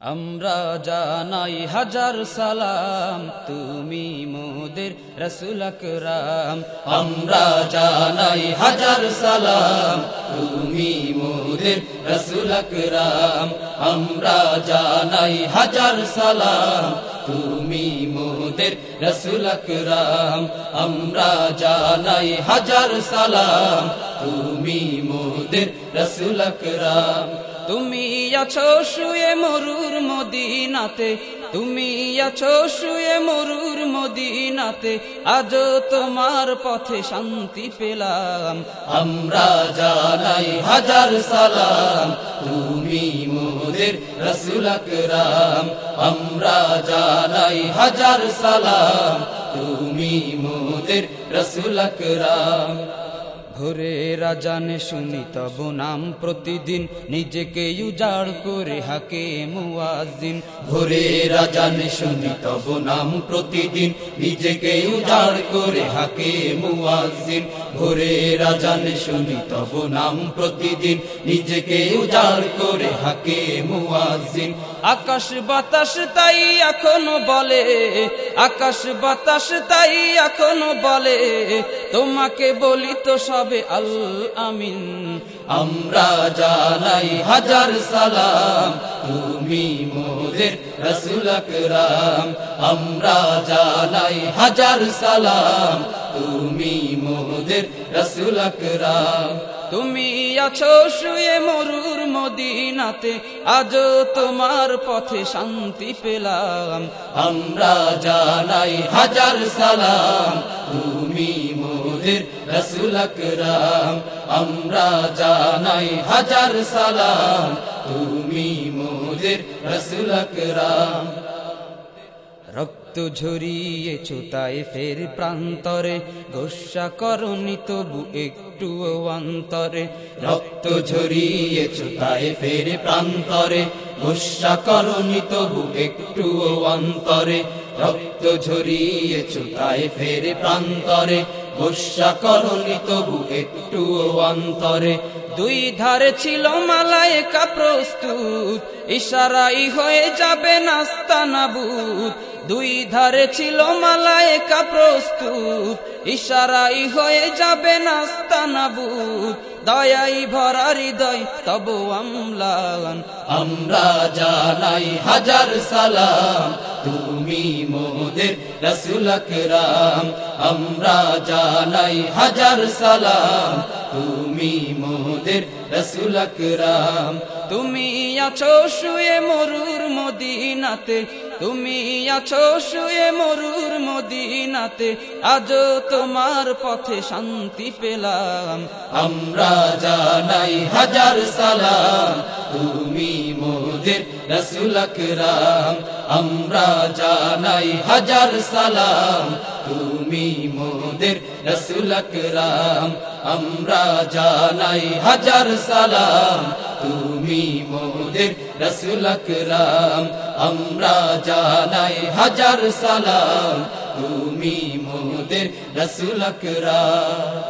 আমরা জানাই হাজার সালাম তুমি মোদের রসুল আকরাম। আমরা জানাই হাজার সালাম তুমি মোদের রসুল আকরাম, আমরা জানাই হাজার সালাম। তুমি মোদের রসুল আকরাম, আমরা জানাই হাজার সালাম। তুমি মোদের রসুল আকরাম। তুমি আছো শুয়ে মরুর মদিনাতে তুমি আছো শুয়ে মরুর মদিনাতে আজ তোমার পথে শান্তি পেলাম। আমরা জানাই হাজার সালাম, তুমি মোদের রসুল আকরাম। আমরা জানাই হাজার সালাম, তুমি মোদের রসুল আকরাম। ভোরে রাজানে শুনি তব নাম প্রতিদিন। নিজেকে উজাড় করে হাকে মুয়াজিন ভোরে রাজানে শুনি তব নাম প্রতিদিন। নিজেকে উজাড় করে হাকে মুয়াজিন ভোরে রাজানে শুনি তব নাম প্রতিদিন। নিজেকে উজাড় করে হাকে মুয়াজিন আকাশ বাতাস তাই এখনও বলে। আকাশ বাতাস তাই এখনও বলে। তোমাকে বলি তো সবে আল আমিন। আমরা জানাই হাজার সালাম। তুমি মোদের রসুল আকরাম। আমরা জানাই হাজার সালাম। তুমি মোদের রসুল আকরাম। তুমি আছো শুয়ে মরুর মদিনাতে। আজ তোমার পথে শান্তি পেলাম। আমরা জানাই হাজার সালাম। তুমি মোদের রসুল আকরাম, আমরা জানাই হাজার সালাম। তুমি মোদের রসুল আকরাম। রক্ত ঝরিয়েছ তাই ফের প্রান্তরে, গোসা করনি তবু একটু অন্তরে। রক্ত ঝরিয়ে তাই ফের প্রান্তরে, গোসা করনি তবু একটু অন্তরে। রক্ত ঝরিয়েছ তাই ফের প্রান্তরে গোসা করনি তবু একটু অন্তরে। দুই ধারে ছিল মালায়কা প্রস্তুত, ইশারাই হয়ে যাবে নাস্তা নাবুত দুই ধারে ছিল মালায়কা প্রস্তুত, ইশারাই হয়ে যাবে নাস্তা নাবুত দয়াই ভরা হৃদয়, তবু আমলান। আমরা জানাই হাজার সালাম, তুমি মোদের রসুলক রাম আমরা জানাই হাজার সালাম তুমি মোদের রসুল আকরাম। তুমি আছো শুয়ে মরুর মদিনাতে। তুমি আছো শুয়ে মরুর মদিনাতে। আজ তোমার পথে শান্তি পেলাম। আমরা জানাই হাজার সালাম। তুমি মোদের রসুল আকরাম, আমরা জানাই হাজার সালাম। তুমি মোদের রসুল আকরাম, আমরা জানাই হাজার সালাম। তুমি মোদের রসুল আকরাম, আমরা জানাই হাজার সালাম। তুমি মোদের রসুল আকরাম।